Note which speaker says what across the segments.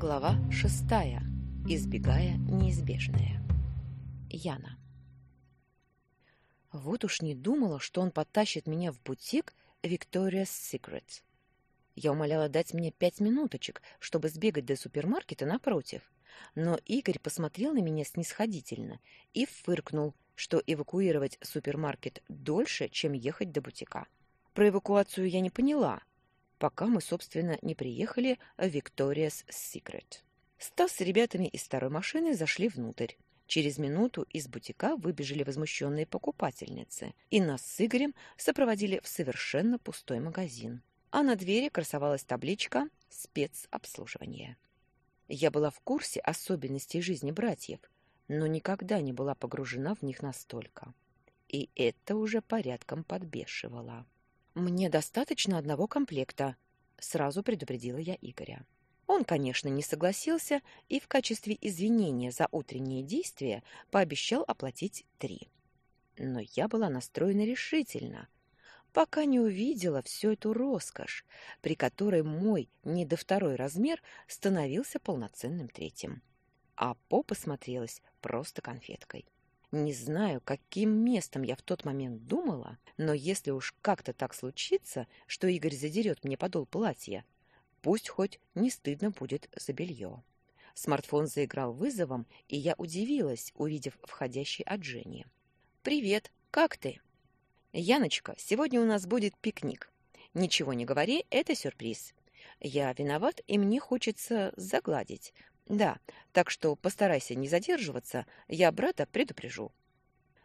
Speaker 1: Глава шестая. Избегая неизбежное. Яна. Вот уж не думала, что он потащит меня в бутик Victoria's Secret. Я умоляла дать мне пять минуточек, чтобы сбегать до супермаркета напротив. Но Игорь посмотрел на меня снисходительно и фыркнул, что эвакуировать супермаркет дольше, чем ехать до бутика. Про эвакуацию я не поняла, пока мы, собственно, не приехали в Victoria's Secret. Стас с ребятами из старой машины зашли внутрь. Через минуту из бутика выбежали возмущенные покупательницы, и нас с Игорем сопроводили в совершенно пустой магазин. А на двери красовалась табличка «Спецобслуживание». Я была в курсе особенностей жизни братьев, но никогда не была погружена в них настолько. И это уже порядком подбешивало. «Мне достаточно одного комплекта», — сразу предупредила я Игоря. Он, конечно, не согласился и в качестве извинения за утренние действия пообещал оплатить три. Но я была настроена решительно, пока не увидела всю эту роскошь, при которой мой не до второй размер становился полноценным третьим. А попа смотрелась просто конфеткой. Не знаю, каким местом я в тот момент думала, но если уж как-то так случится, что Игорь задерет мне подол платья, пусть хоть не стыдно будет за белье. Смартфон заиграл вызовом, и я удивилась, увидев входящий от Жени. «Привет, как ты?» «Яночка, сегодня у нас будет пикник. Ничего не говори, это сюрприз. Я виноват, и мне хочется загладить, да, так что постарайся не задерживаться, я брата предупрежу.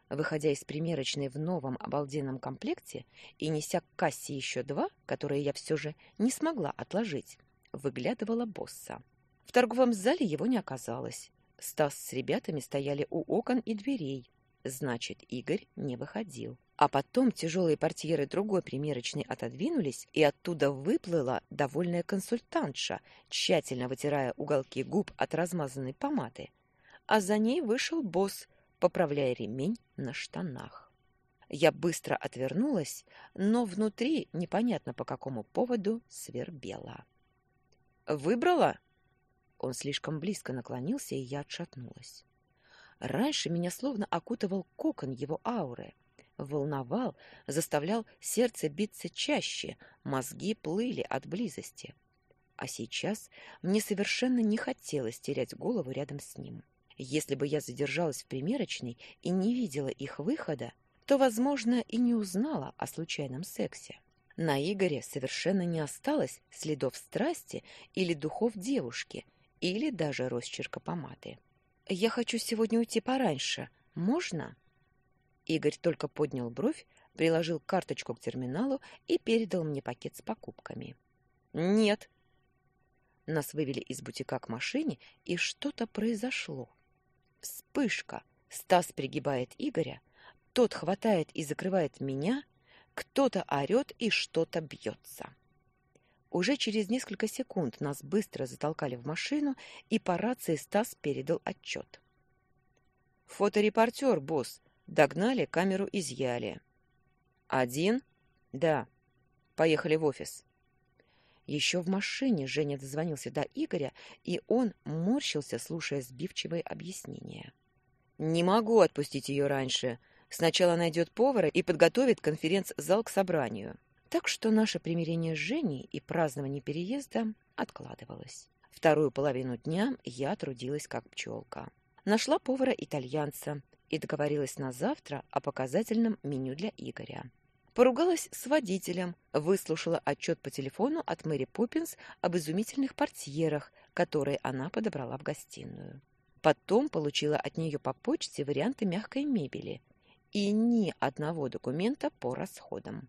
Speaker 1: Выходя из примерочной в новом обалденном комплекте и неся к кассе еще два, которые я все же не смогла отложить, выглядывала босса. В торговом зале его не оказалось. Стас с ребятами стояли у окон и дверей. Значит, Игорь не выходил. А потом тяжелые портьеры другой примерочной отодвинулись, и оттуда выплыла довольная консультантша, тщательно вытирая уголки губ от размазанной помады. А за ней вышел босс, поправляя ремень на штанах. Я быстро отвернулась, но внутри, непонятно по какому поводу, свербела. «Выбрала?» Он слишком близко наклонился, и я отшатнулась. Раньше меня словно окутывал кокон его ауры — волновал, заставлял сердце биться чаще, мозги плыли от близости. А сейчас мне совершенно не хотелось терять голову рядом с ним. Если бы я задержалась в примерочной и не видела их выхода, то, возможно, и не узнала о случайном сексе. На Игоре совершенно не осталось следов страсти или духов девушки, или даже росчерка помады. «Я хочу сегодня уйти пораньше. Можно?» Игорь только поднял бровь, приложил карточку к терминалу и передал мне пакет с покупками. «Нет». Нас вывели из бутика к машине, и что-то произошло. Вспышка. Стас пригибает Игоря, тот хватает и закрывает меня, кто-то орет и что-то бьется. Уже через несколько секунд нас быстро затолкали в машину, и по рации Стас передал отчет. «Фоторепортер, босс. Догнали, камеру изъяли. Один? Да. Поехали в офис. Еще в машине Женя дозвонился до Игоря, и он морщился, слушая сбивчивые объяснения. «Не могу отпустить ее раньше. Сначала найдет повара и подготовит конференц-зал к собранию». Так что наше примирение с Женей и празднование переезда откладывалось. Вторую половину дня я трудилась как пчелка. Нашла повара-итальянца, и договорилась на завтра о показательном меню для Игоря. Поругалась с водителем, выслушала отчет по телефону от Мэри Поппинс об изумительных портьерах, которые она подобрала в гостиную. Потом получила от нее по почте варианты мягкой мебели и ни одного документа по расходам.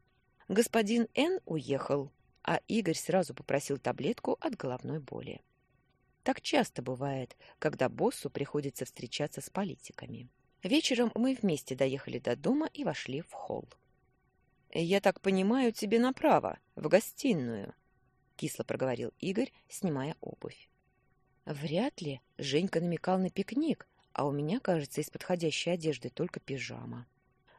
Speaker 1: Господин Н. уехал, а Игорь сразу попросил таблетку от головной боли. Так часто бывает, когда боссу приходится встречаться с политиками. Вечером мы вместе доехали до дома и вошли в холл. «Я так понимаю, тебе направо, в гостиную», — кисло проговорил Игорь, снимая обувь. «Вряд ли. Женька намекал на пикник, а у меня, кажется, из подходящей одежды только пижама».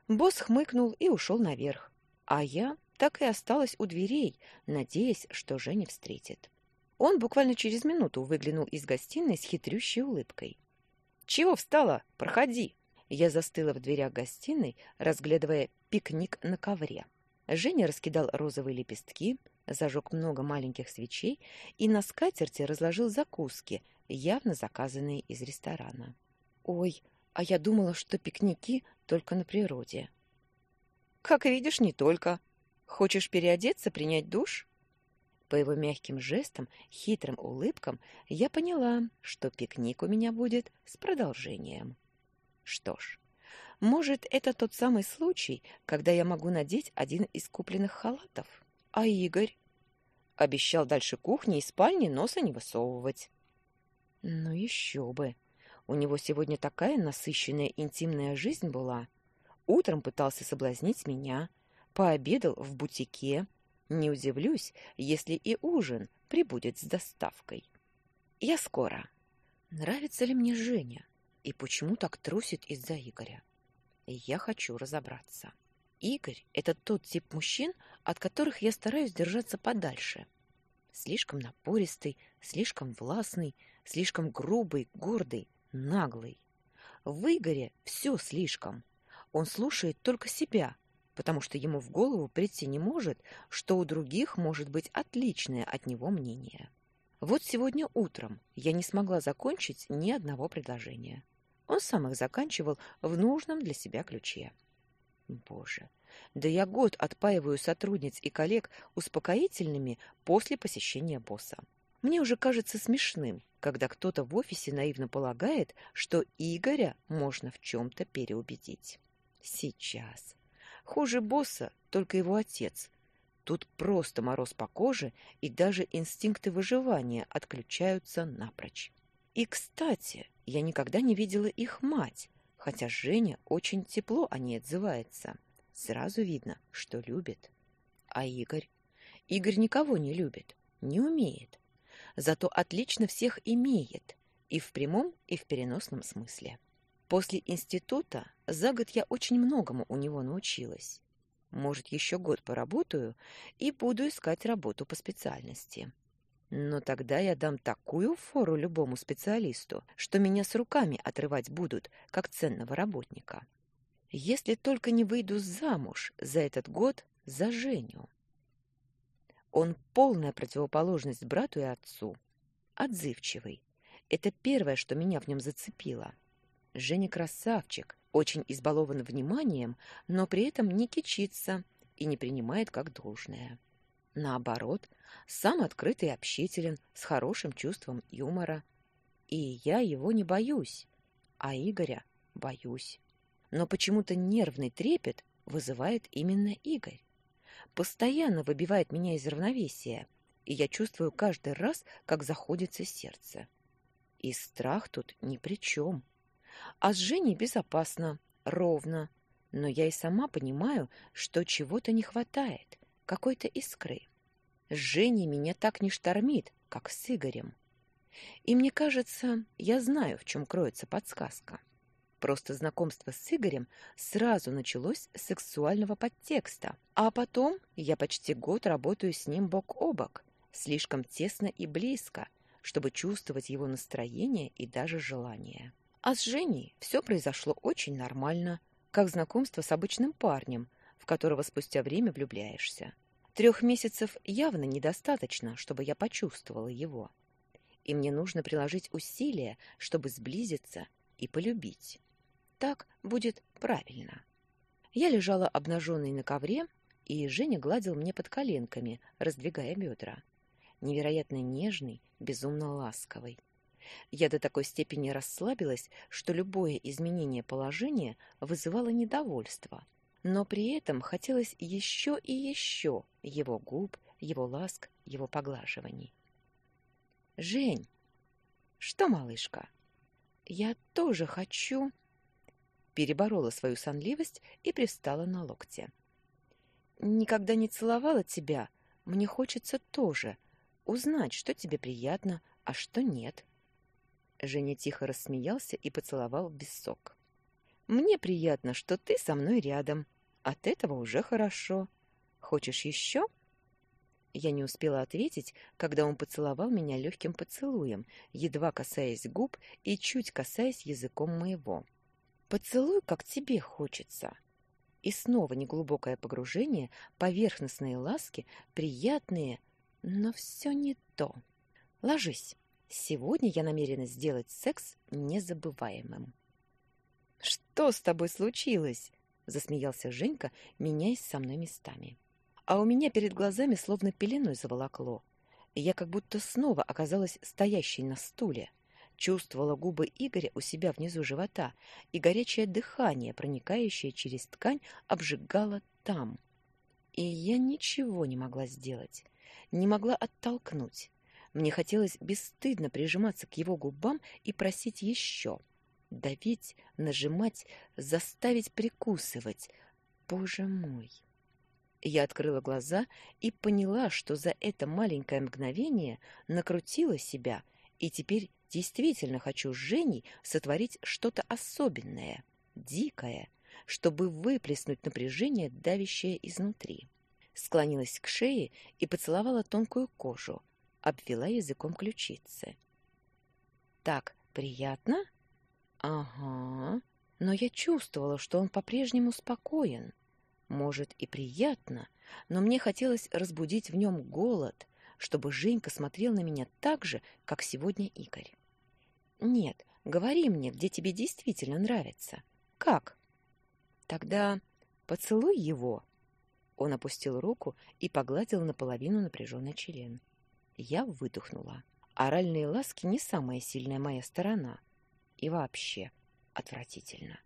Speaker 1: Босс хмыкнул и ушел наверх, а я так и осталась у дверей, надеясь, что Женя встретит. Он буквально через минуту выглянул из гостиной с хитрющей улыбкой. «Чего встала? Проходи!» Я застыла в дверях гостиной, разглядывая пикник на ковре. Женя раскидал розовые лепестки, зажег много маленьких свечей и на скатерти разложил закуски, явно заказанные из ресторана. «Ой, а я думала, что пикники только на природе». «Как видишь, не только. Хочешь переодеться, принять душ?» По его мягким жестам, хитрым улыбкам я поняла, что пикник у меня будет с продолжением. Что ж, может, это тот самый случай, когда я могу надеть один из купленных халатов? А Игорь? Обещал дальше кухни и спальни носа не высовывать. Ну еще бы. У него сегодня такая насыщенная интимная жизнь была. Утром пытался соблазнить меня, пообедал в бутике. Не удивлюсь, если и ужин прибудет с доставкой. Я скоро. Нравится ли мне Женя? И почему так трусит из-за Игоря? Я хочу разобраться. Игорь — это тот тип мужчин, от которых я стараюсь держаться подальше. Слишком напористый, слишком властный, слишком грубый, гордый, наглый. В Игоре все слишком. Он слушает только себя, потому что ему в голову прийти не может, что у других может быть отличное от него мнение. Вот сегодня утром я не смогла закончить ни одного предложения. Он сам их заканчивал в нужном для себя ключе. Боже, да я год отпаиваю сотрудниц и коллег успокоительными после посещения босса. Мне уже кажется смешным, когда кто-то в офисе наивно полагает, что Игоря можно в чем-то переубедить. Сейчас. Хуже босса только его отец. Тут просто мороз по коже, и даже инстинкты выживания отключаются напрочь. И, кстати, я никогда не видела их мать, хотя Женя очень тепло о ней отзывается. Сразу видно, что любит. А Игорь? Игорь никого не любит, не умеет. Зато отлично всех имеет, и в прямом, и в переносном смысле. После института за год я очень многому у него научилась. Может, еще год поработаю и буду искать работу по специальности. Но тогда я дам такую фору любому специалисту, что меня с руками отрывать будут, как ценного работника. Если только не выйду замуж за этот год за Женю. Он полная противоположность брату и отцу. Отзывчивый. Это первое, что меня в нем зацепило. Женя красавчик, очень избалован вниманием, но при этом не кичится и не принимает как должное. Наоборот, сам открытый и общителен, с хорошим чувством юмора. И я его не боюсь, а Игоря боюсь. Но почему-то нервный трепет вызывает именно Игорь. Постоянно выбивает меня из равновесия, и я чувствую каждый раз, как заходится сердце. И страх тут ни при чем. А с Женей безопасно, ровно, но я и сама понимаю, что чего-то не хватает, какой-то искры. С Женей меня так не штормит, как с Игорем. И мне кажется, я знаю, в чем кроется подсказка. Просто знакомство с Игорем сразу началось с сексуального подтекста, а потом я почти год работаю с ним бок о бок, слишком тесно и близко, чтобы чувствовать его настроение и даже желание. А с Женей все произошло очень нормально, как знакомство с обычным парнем, в которого спустя время влюбляешься. Трех месяцев явно недостаточно, чтобы я почувствовала его. И мне нужно приложить усилия, чтобы сблизиться и полюбить. Так будет правильно. Я лежала обнаженной на ковре, и Женя гладил мне под коленками, раздвигая бедра. Невероятно нежный, безумно ласковый. Я до такой степени расслабилась, что любое изменение положения вызывало недовольство, но при этом хотелось еще и еще его губ, его ласк, его поглаживаний. «Жень!» «Что, малышка?» «Я тоже хочу...» Переборола свою сонливость и пристала на локте. «Никогда не целовала тебя. Мне хочется тоже. Узнать, что тебе приятно, а что нет». Женя тихо рассмеялся и поцеловал в висок. «Мне приятно, что ты со мной рядом. От этого уже хорошо. Хочешь еще?» Я не успела ответить, когда он поцеловал меня легким поцелуем, едва касаясь губ и чуть касаясь языком моего. «Поцелуй, как тебе хочется!» И снова неглубокое погружение, поверхностные ласки, приятные, но все не то. «Ложись. Сегодня я намерена сделать секс незабываемым». «Что с тобой случилось?» — засмеялся Женька, меняясь со мной местами а у меня перед глазами словно пеленой заволокло. Я как будто снова оказалась стоящей на стуле, чувствовала губы Игоря у себя внизу живота, и горячее дыхание, проникающее через ткань, обжигало там. И я ничего не могла сделать, не могла оттолкнуть. Мне хотелось бесстыдно прижиматься к его губам и просить еще. Давить, нажимать, заставить прикусывать. Боже мой! Я открыла глаза и поняла, что за это маленькое мгновение накрутила себя и теперь действительно хочу с Женей сотворить что-то особенное, дикое, чтобы выплеснуть напряжение, давящее изнутри. Склонилась к шее и поцеловала тонкую кожу, обвела языком ключицы. «Так приятно?» «Ага». Но я чувствовала, что он по-прежнему спокоен. Может, и приятно, но мне хотелось разбудить в нем голод, чтобы Женька смотрел на меня так же, как сегодня Игорь. Нет, говори мне, где тебе действительно нравится. Как? Тогда поцелуй его. Он опустил руку и погладил наполовину напряженный член. Я выдохнула. Оральные ласки не самая сильная моя сторона. И вообще отвратительно.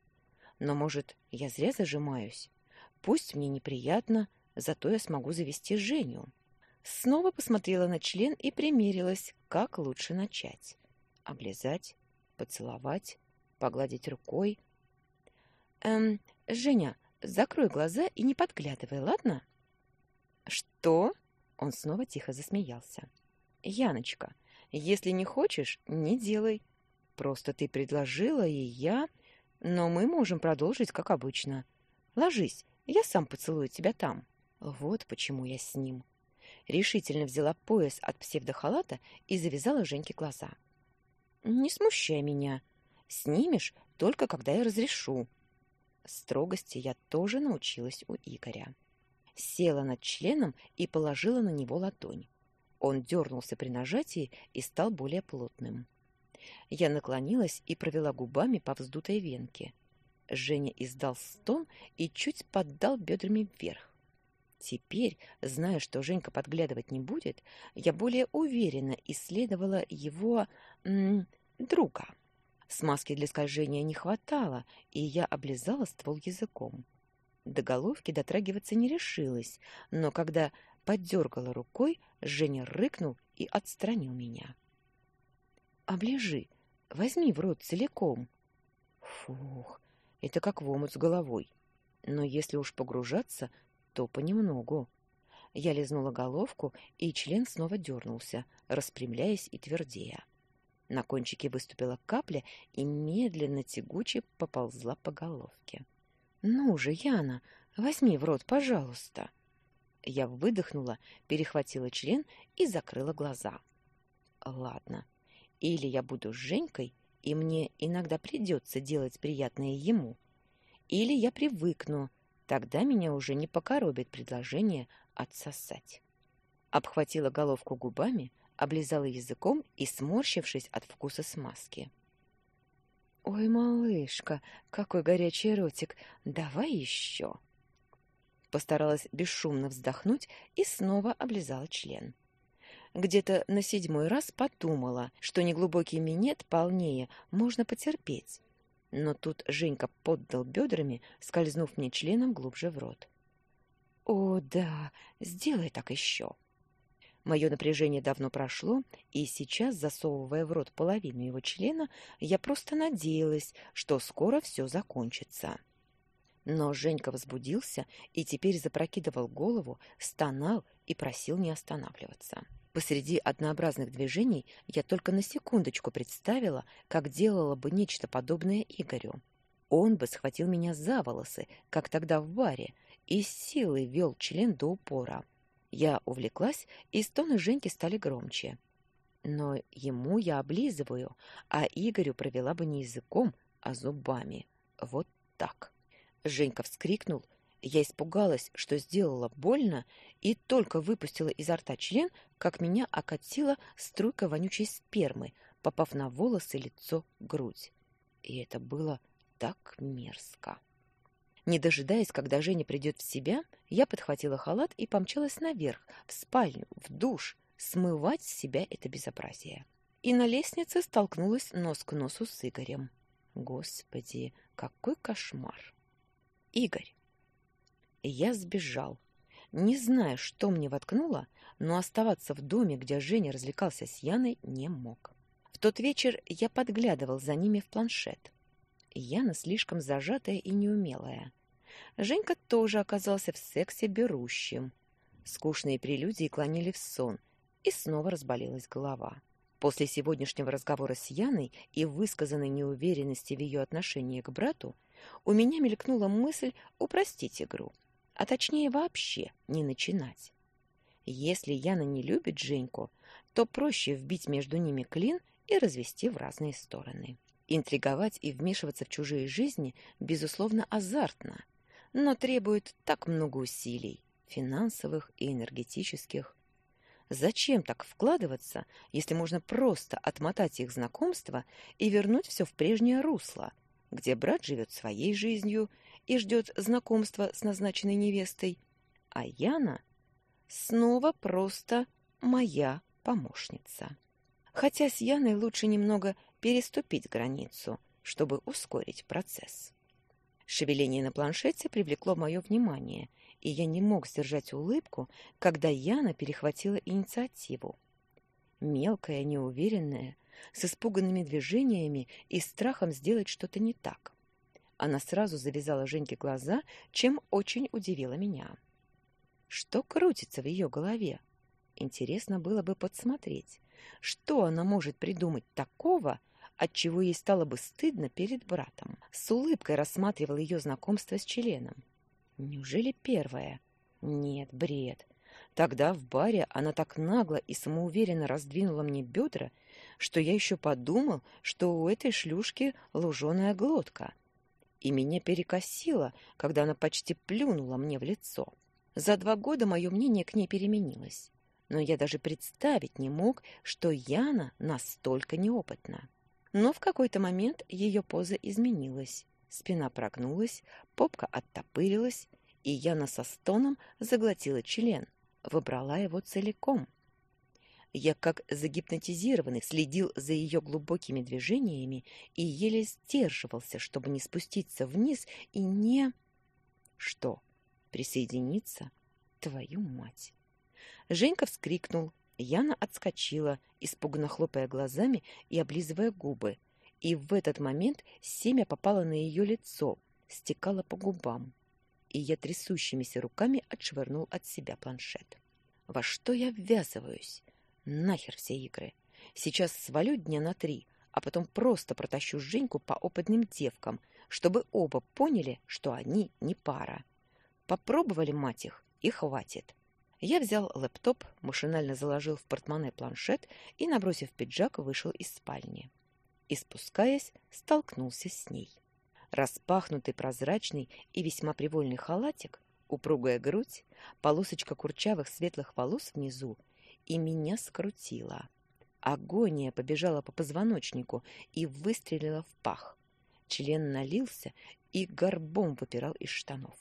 Speaker 1: Но, может, я зря зажимаюсь? Пусть мне неприятно, зато я смогу завести Женю. Снова посмотрела на член и примерилась, как лучше начать. Облизать, поцеловать, погладить рукой. «Эм, Женя, закрой глаза и не подглядывай, ладно?» «Что?» Он снова тихо засмеялся. «Яночка, если не хочешь, не делай. Просто ты предложила, и я... Но мы можем продолжить, как обычно. Ложись, я сам поцелую тебя там. Вот почему я с ним. Решительно взяла пояс от псевдохалата и завязала Женьке глаза. Не смущай меня. Снимешь только когда я разрешу. Строгости я тоже научилась у Игоря. Села над членом и положила на него ладонь. Он дернулся при нажатии и стал более плотным. Я наклонилась и провела губами по вздутой венке. Женя издал стон и чуть поддал бедрами вверх. Теперь, зная, что Женька подглядывать не будет, я более уверенно исследовала его м, друга. Смазки для скольжения не хватало, и я облизала ствол языком. До головки дотрагиваться не решилась, но когда поддергала рукой, Женя рыкнул и отстранил меня. «Оближи, возьми в рот целиком». Фух, это как в омут с головой. Но если уж погружаться, то понемногу. Я лизнула головку, и член снова дернулся, распрямляясь и твердея. На кончике выступила капля и медленно тягуче поползла по головке. «Ну же, Яна, возьми в рот, пожалуйста!» Я выдохнула, перехватила член и закрыла глаза. «Ладно, или я буду с Женькой, и мне иногда придется делать приятное ему. Или я привыкну, тогда меня уже не покоробит предложение отсосать. Обхватила головку губами, облизала языком и, сморщившись от вкуса смазки. «Ой, малышка, какой горячий ротик! Давай еще!» Постаралась бесшумно вздохнуть и снова облизала член где-то на седьмой раз подумала, что неглубокий минет полнее можно потерпеть. Но тут Женька поддал бедрами, скользнув мне членом глубже в рот. «О, да, сделай так еще!» Мое напряжение давно прошло, и сейчас, засовывая в рот половину его члена, я просто надеялась, что скоро все закончится. Но Женька возбудился и теперь запрокидывал голову, стонал и просил не останавливаться. Посреди однообразных движений я только на секундочку представила, как делала бы нечто подобное Игорю. Он бы схватил меня за волосы, как тогда в баре, и с силой вел член до упора. Я увлеклась, и стоны Женьки стали громче. Но ему я облизываю, а Игорю провела бы не языком, а зубами. Вот так. Женька вскрикнул. Я испугалась, что сделала больно, и только выпустила изо рта член, как меня окатила струйка вонючей спермы, попав на волосы, лицо, грудь. И это было так мерзко. Не дожидаясь, когда Женя придет в себя, я подхватила халат и помчалась наверх, в спальню, в душ, смывать с себя это безобразие. И на лестнице столкнулась нос к носу с Игорем. Господи, какой кошмар! Игорь. Я сбежал. Не знаю, что мне воткнуло, но оставаться в доме, где Женя развлекался с Яной, не мог. В тот вечер я подглядывал за ними в планшет. Яна слишком зажатая и неумелая. Женька тоже оказался в сексе берущим. Скучные прелюдии клонили в сон, и снова разболелась голова. После сегодняшнего разговора с Яной и высказанной неуверенности в ее отношении к брату, у меня мелькнула мысль упростить игру, а точнее вообще не начинать. Если Яна не любит Женьку, то проще вбить между ними клин и развести в разные стороны. Интриговать и вмешиваться в чужие жизни, безусловно, азартно, но требует так много усилий, финансовых и энергетических. Зачем так вкладываться, если можно просто отмотать их знакомство и вернуть все в прежнее русло, где брат живет своей жизнью и ждет знакомства с назначенной невестой, а Яна снова просто моя помощница. Хотя с Яной лучше немного переступить границу, чтобы ускорить процесс. Шевеление на планшете привлекло мое внимание, и я не мог сдержать улыбку, когда Яна перехватила инициативу. Мелкая, неуверенная, с испуганными движениями и страхом сделать что-то не так. Она сразу завязала Женьке глаза, чем очень удивила меня. Что крутится в ее голове? Интересно было бы подсмотреть, что она может придумать такого, отчего ей стало бы стыдно перед братом. С улыбкой рассматривал ее знакомство с членом. Неужели первое? Нет, бред. Тогда в баре она так нагло и самоуверенно раздвинула мне бедра, что я еще подумал, что у этой шлюшки луженая глотка. И меня перекосило, когда она почти плюнула мне в лицо. За два года мое мнение к ней переменилось, но я даже представить не мог, что Яна настолько неопытна. Но в какой-то момент ее поза изменилась. Спина прогнулась, попка оттопырилась, и Яна со стоном заглотила член, выбрала его целиком. Я, как загипнотизированный, следил за ее глубокими движениями и еле сдерживался, чтобы не спуститься вниз и не... Что? Присоединиться? Твою мать! Женька вскрикнул, Яна отскочила, испуганно хлопая глазами и облизывая губы. И в этот момент семя попало на ее лицо, стекало по губам. И я трясущимися руками отшвырнул от себя планшет. Во что я ввязываюсь? Нахер все игры. Сейчас свалю дня на три, а потом просто протащу Женьку по опытным девкам, чтобы оба поняли, что они не пара. Попробовали, мать их, и хватит. Я взял лэптоп, машинально заложил в портмоне планшет и, набросив пиджак, вышел из спальни. И, спускаясь, столкнулся с ней. Распахнутый прозрачный и весьма привольный халатик, упругая грудь, полосочка курчавых светлых волос внизу, и меня скрутило. Агония побежала по позвоночнику и выстрелила в пах. Член налился и горбом выпирал из штанов.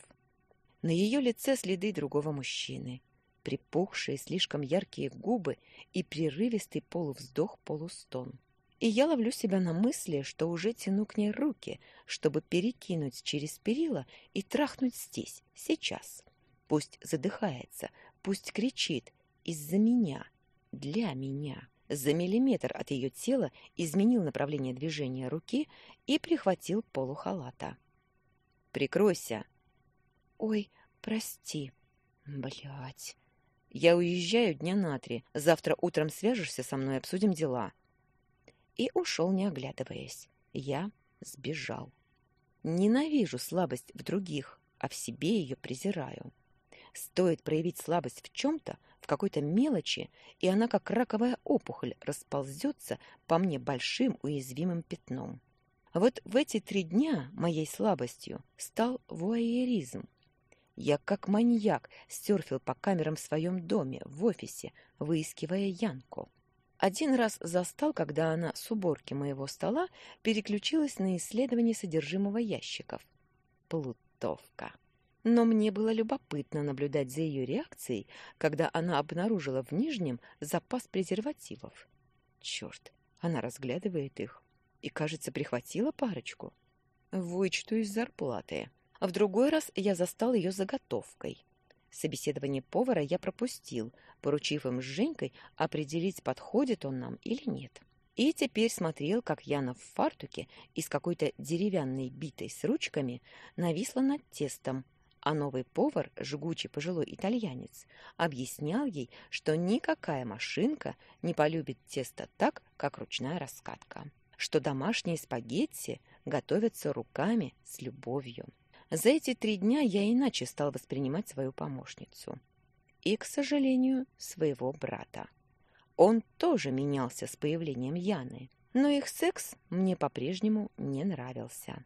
Speaker 1: На ее лице следы другого мужчины припухшие, слишком яркие губы и прерывистый полувздох-полустон. И я ловлю себя на мысли, что уже тяну к ней руки, чтобы перекинуть через перила и трахнуть здесь, сейчас. Пусть задыхается, пусть кричит. Из-за меня. Для меня. За миллиметр от ее тела изменил направление движения руки и прихватил полу халата. «Прикройся!» «Ой, прости!» Блять. Я уезжаю дня на три. Завтра утром свяжешься со мной, обсудим дела. И ушел, не оглядываясь. Я сбежал. Ненавижу слабость в других, а в себе ее презираю. Стоит проявить слабость в чем-то, в какой-то мелочи, и она, как раковая опухоль, расползется по мне большим уязвимым пятном. Вот в эти три дня моей слабостью стал вуайеризм. Я, как маньяк, стерфил по камерам в своем доме, в офисе, выискивая Янку. Один раз застал, когда она с уборки моего стола переключилась на исследование содержимого ящиков. Плутовка. Но мне было любопытно наблюдать за ее реакцией, когда она обнаружила в нижнем запас презервативов. Черт, она разглядывает их и, кажется, прихватила парочку. Вычту из зарплаты. А в другой раз я застал ее заготовкой. Собеседование повара я пропустил, поручив им с Женькой определить, подходит он нам или нет. И теперь смотрел, как Яна в фартуке из какой-то деревянной битой с ручками нависла над тестом, а новый повар, жгучий пожилой итальянец, объяснял ей, что никакая машинка не полюбит тесто так, как ручная раскатка, что домашние спагетти готовятся руками с любовью. За эти три дня я иначе стал воспринимать свою помощницу. И, к сожалению, своего брата. Он тоже менялся с появлением Яны, но их секс мне по-прежнему не нравился.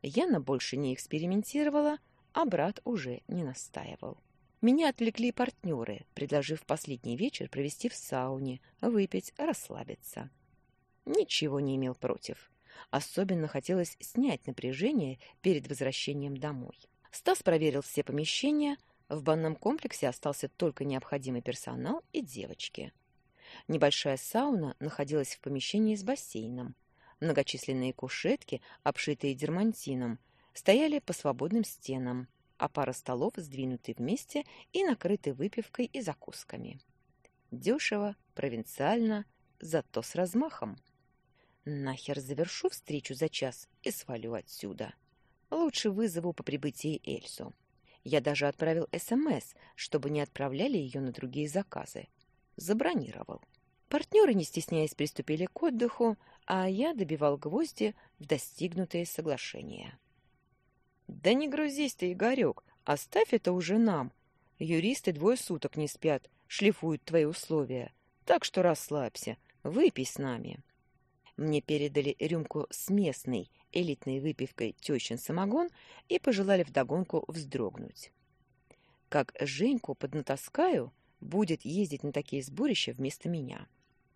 Speaker 1: Яна больше не экспериментировала, а брат уже не настаивал. Меня отвлекли партнеры, предложив последний вечер провести в сауне, выпить, расслабиться. Ничего не имел против. Особенно хотелось снять напряжение перед возвращением домой. Стас проверил все помещения. В банном комплексе остался только необходимый персонал и девочки. Небольшая сауна находилась в помещении с бассейном. Многочисленные кушетки, обшитые дермантином, стояли по свободным стенам, а пара столов сдвинуты вместе и накрыты выпивкой и закусками. Дешево, провинциально, зато с размахом. Нахер завершу встречу за час и свалю отсюда. Лучше вызову по прибытии Эльзу. Я даже отправил СМС, чтобы не отправляли ее на другие заказы. Забронировал. Партнеры, не стесняясь, приступили к отдыху, а я добивал гвозди в достигнутые соглашения. «Да не грузись ты, Игорек, оставь это уже нам. Юристы двое суток не спят, шлифуют твои условия. Так что расслабься, выпей с нами». Мне передали рюмку с местной элитной выпивкой тещин самогон и пожелали вдогонку вздрогнуть. Как Женьку поднатаскаю, будет ездить на такие сборища вместо меня.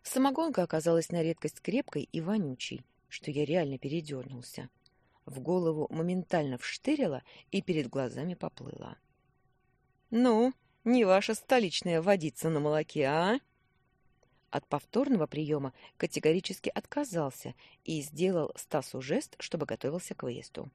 Speaker 1: Самогонка оказалась на редкость крепкой и вонючей, что я реально передернулся. В голову моментально вштырило и перед глазами поплыло. «Ну, не ваша столичная водица на молоке, а?» От повторного приема категорически отказался и сделал Стасу жест, чтобы готовился к выезду.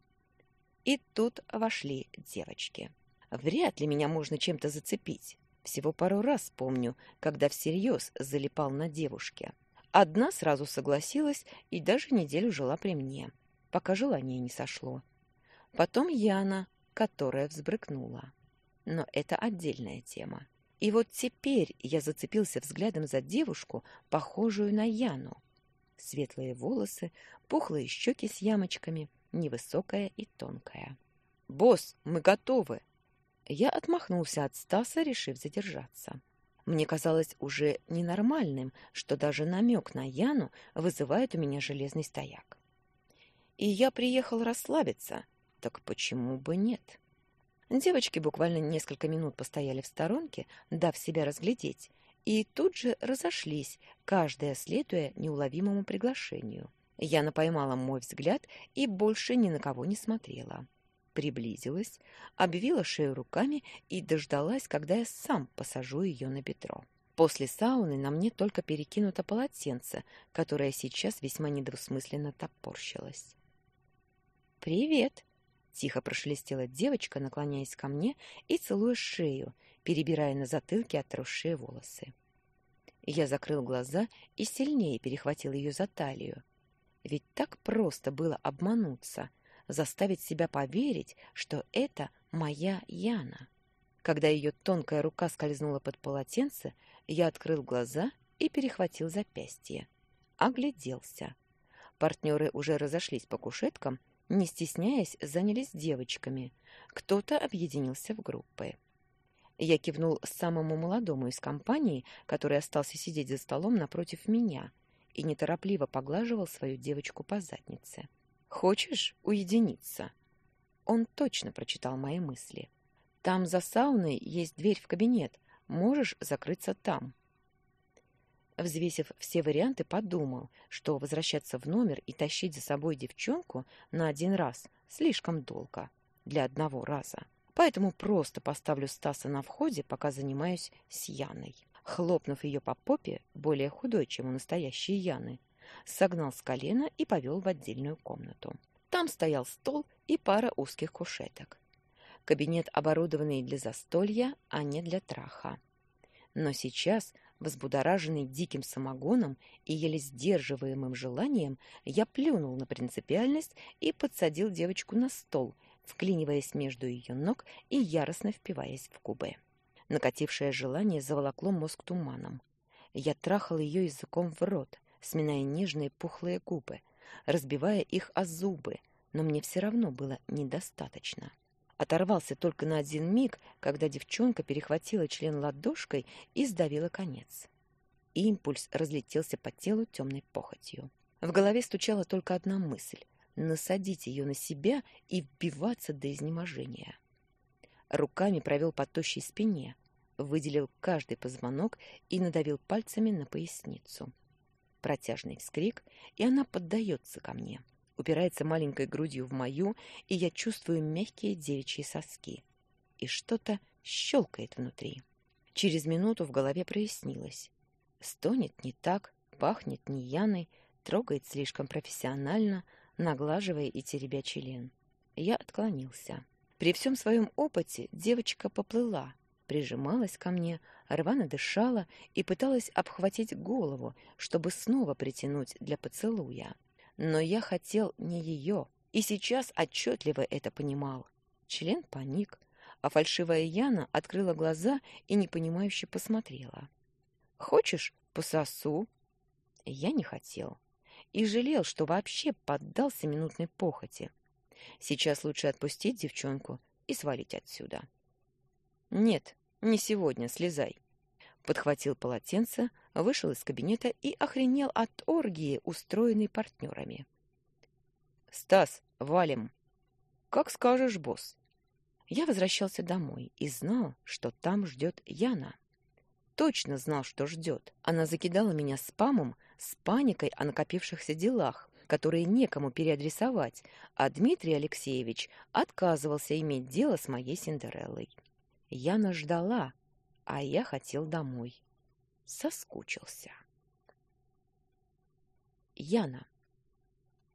Speaker 1: И тут вошли девочки. Вряд ли меня можно чем-то зацепить. Всего пару раз помню, когда всерьез залипал на девушке. Одна сразу согласилась и даже неделю жила при мне, пока желание не сошло. Потом Яна, которая взбрыкнула. Но это отдельная тема. И вот теперь я зацепился взглядом за девушку, похожую на Яну. Светлые волосы, пухлые щеки с ямочками, невысокая и тонкая. «Босс, мы готовы!» Я отмахнулся от Стаса, решив задержаться. Мне казалось уже ненормальным, что даже намек на Яну вызывает у меня железный стояк. И я приехал расслабиться, так почему бы нет?» Девочки буквально несколько минут постояли в сторонке, дав себя разглядеть, и тут же разошлись, каждая следуя неуловимому приглашению. Яна поймала мой взгляд и больше ни на кого не смотрела. Приблизилась, обвила шею руками и дождалась, когда я сам посажу ее на бедро. После сауны на мне только перекинуто полотенце, которое сейчас весьма недвусмысленно топорщилось. «Привет!» Тихо прошелестела девочка, наклоняясь ко мне и целуя шею, перебирая на затылке отросшие волосы. Я закрыл глаза и сильнее перехватил ее за талию. Ведь так просто было обмануться, заставить себя поверить, что это моя Яна. Когда ее тонкая рука скользнула под полотенце, я открыл глаза и перехватил запястье. Огляделся. Партнеры уже разошлись по кушеткам, не стесняясь, занялись девочками. Кто-то объединился в группы. Я кивнул самому молодому из компании, который остался сидеть за столом напротив меня и неторопливо поглаживал свою девочку по заднице. «Хочешь уединиться?» Он точно прочитал мои мысли. «Там за сауной есть дверь в кабинет. Можешь закрыться там». Взвесив все варианты, подумал, что возвращаться в номер и тащить за собой девчонку на один раз слишком долго для одного раза. Поэтому просто поставлю Стаса на входе, пока занимаюсь с Яной. Хлопнув ее по попе, более худой, чем у настоящей Яны, согнал с колена и повел в отдельную комнату. Там стоял стол и пара узких кушеток. Кабинет, оборудованный для застолья, а не для траха. Но сейчас Возбудораженный диким самогоном и еле сдерживаемым желанием, я плюнул на принципиальность и подсадил девочку на стол, вклиниваясь между ее ног и яростно впиваясь в губы. Накатившее желание заволокло мозг туманом. Я трахал ее языком в рот, сминая нежные пухлые губы, разбивая их о зубы, но мне все равно было недостаточно. Оторвался только на один миг, когда девчонка перехватила член ладошкой и сдавила конец. Импульс разлетелся по телу темной похотью. В голове стучала только одна мысль — насадить ее на себя и вбиваться до изнеможения. Руками провел по тощей спине, выделил каждый позвонок и надавил пальцами на поясницу. Протяжный вскрик, и она поддается ко мне упирается маленькой грудью в мою, и я чувствую мягкие девичьи соски. И что-то щелкает внутри. Через минуту в голове прояснилось. Стонет не так, пахнет не Яной, трогает слишком профессионально, наглаживая и теребя член. Я отклонился. При всем своем опыте девочка поплыла, прижималась ко мне, рвано дышала и пыталась обхватить голову, чтобы снова притянуть для поцелуя. Но я хотел не ее, и сейчас отчетливо это понимал. Член паник, а фальшивая Яна открыла глаза и непонимающе посмотрела. «Хочешь, пососу?» Я не хотел. И жалел, что вообще поддался минутной похоти. Сейчас лучше отпустить девчонку и свалить отсюда. «Нет, не сегодня, слезай». Подхватил полотенце, вышел из кабинета и охренел от оргии, устроенной партнерами. «Стас, валим!» «Как скажешь, босс!» Я возвращался домой и знал, что там ждет Яна. Точно знал, что ждет. Она закидала меня спамом, с паникой о накопившихся делах, которые некому переадресовать, а Дмитрий Алексеевич отказывался иметь дело с моей Синдереллой. Яна ждала, а я хотел домой соскучился. Яна.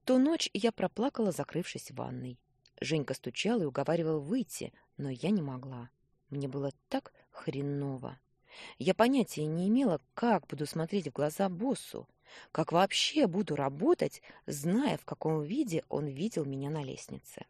Speaker 1: Ту ночь я проплакала, закрывшись в ванной. Женька стучал и уговаривал выйти, но я не могла. Мне было так хреново. Я понятия не имела, как буду смотреть в глаза боссу, как вообще буду работать, зная, в каком виде он видел меня на лестнице.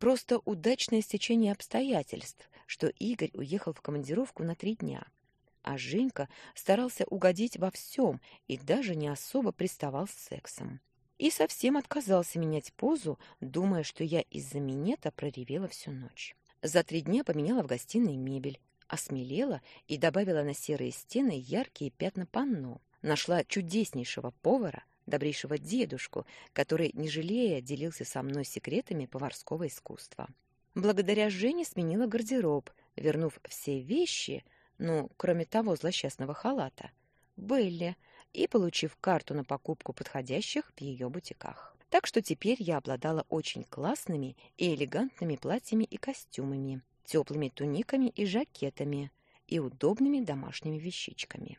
Speaker 1: Просто удачное стечение обстоятельств, что Игорь уехал в командировку на три дня — а Женька старался угодить во всем и даже не особо приставал с сексом. И совсем отказался менять позу, думая, что я из-за минета проревела всю ночь. За три дня поменяла в гостиной мебель, осмелела и добавила на серые стены яркие пятна панно. Нашла чудеснейшего повара, добрейшего дедушку, который, не жалея, делился со мной секретами поварского искусства. Благодаря Жене сменила гардероб, вернув все вещи – ну, кроме того злосчастного халата, Белли, и получив карту на покупку подходящих в ее бутиках. Так что теперь я обладала очень классными и элегантными платьями и костюмами, теплыми туниками и жакетами и удобными домашними вещичками.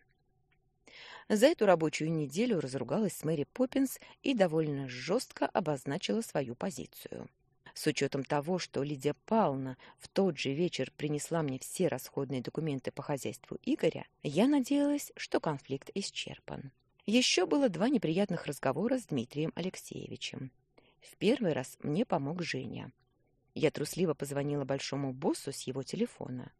Speaker 1: За эту рабочую неделю разругалась с Мэри Поппинс и довольно жестко обозначила свою позицию. С учетом того, что Лидия Павловна в тот же вечер принесла мне все расходные документы по хозяйству Игоря, я надеялась, что конфликт исчерпан. Еще было два неприятных разговора с Дмитрием Алексеевичем. В первый раз мне помог Женя. Я трусливо позвонила большому боссу с его телефона.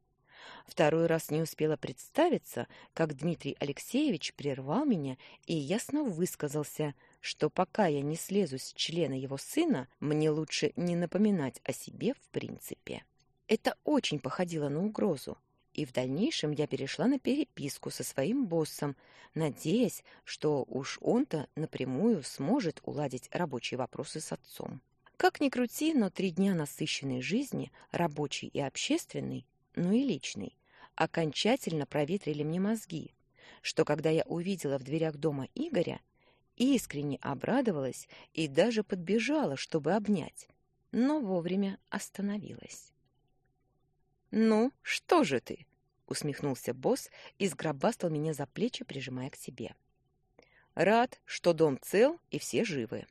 Speaker 1: Второй раз не успела представиться, как Дмитрий Алексеевич прервал меня и ясно высказался – что пока я не слезу с члена его сына, мне лучше не напоминать о себе в принципе. Это очень походило на угрозу, И в дальнейшем я перешла на переписку со своим боссом, надеясь, что уж он-то напрямую сможет уладить рабочие вопросы с отцом. Как ни крути, но три дня насыщенной жизни, рабочей и общественной, ну и личной, окончательно проветрили мне мозги, что когда я увидела в дверях дома Игоря, искренне обрадовалась и даже подбежала, чтобы обнять, но вовремя остановилась. «Ну, что же ты?» — усмехнулся босс и сгробастал меня за плечи, прижимая к себе. «Рад, что дом цел и все живы».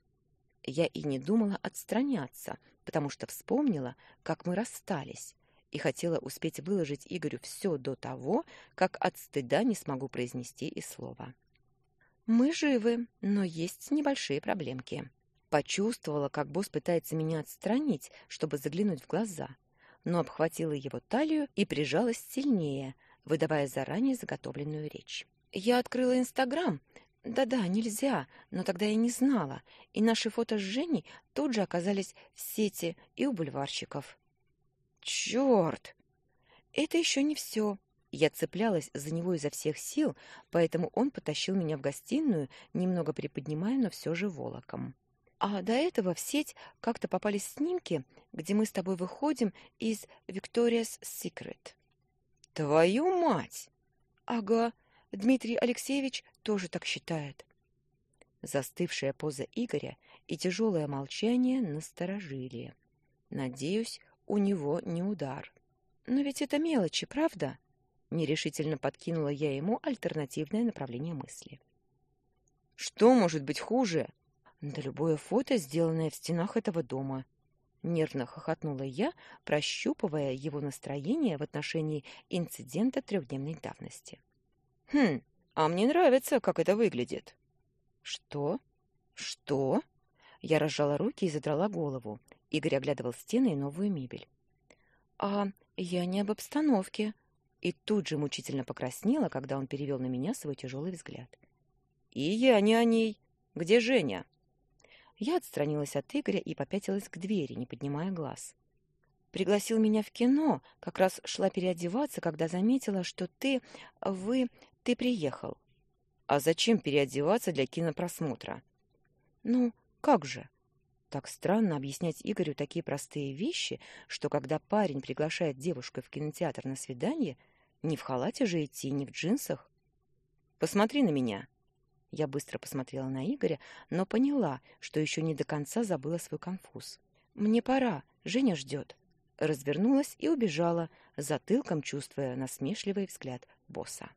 Speaker 1: Я и не думала отстраняться, потому что вспомнила, как мы расстались, и хотела успеть выложить Игорю все до того, как от стыда не смогу произнести и слова. «Мы живы, но есть небольшие проблемки». Почувствовала, как босс пытается меня отстранить, чтобы заглянуть в глаза — но обхватила его талию и прижалась сильнее, выдавая заранее заготовленную речь. «Я открыла Инстаграм. Да-да, нельзя, но тогда я не знала, и наши фото с Женей тут же оказались в сети и у бульварщиков». «Черт!» «Это еще не все». Я цеплялась за него изо всех сил, поэтому он потащил меня в гостиную, немного приподнимая, но все же волоком. А до этого в сеть как-то попались снимки, где мы с тобой выходим из Victoria's Secret. Твою мать! Ага, Дмитрий Алексеевич тоже так считает. Застывшая поза Игоря и тяжелое молчание насторожили. Надеюсь, у него не удар. Но ведь это мелочи, правда? Нерешительно подкинула я ему альтернативное направление мысли. Что может быть хуже? Да любое фото, сделанное в стенах этого дома. Нервно хохотнула я, прощупывая его настроение в отношении инцидента трехдневной давности. «Хм, а мне нравится, как это выглядит». «Что? Что?» Я разжала руки и задрала голову. Игорь оглядывал стены и новую мебель. «А я не об обстановке». И тут же мучительно покраснела, когда он перевел на меня свой тяжелый взгляд. «И я не о ней. Где Женя?» Я отстранилась от Игоря и попятилась к двери, не поднимая глаз. Пригласил меня в кино, как раз шла переодеваться, когда заметила, что ты, вы, ты приехал. А зачем переодеваться для кинопросмотра? Ну, как же? Так странно объяснять Игорю такие простые вещи, что когда парень приглашает девушку в кинотеатр на свидание, не в халате же идти, не в джинсах. Посмотри на меня. Я быстро посмотрела на Игоря, но поняла, что еще не до конца забыла свой конфуз. «Мне пора, Женя ждет». Развернулась и убежала, затылком чувствуя насмешливый взгляд босса.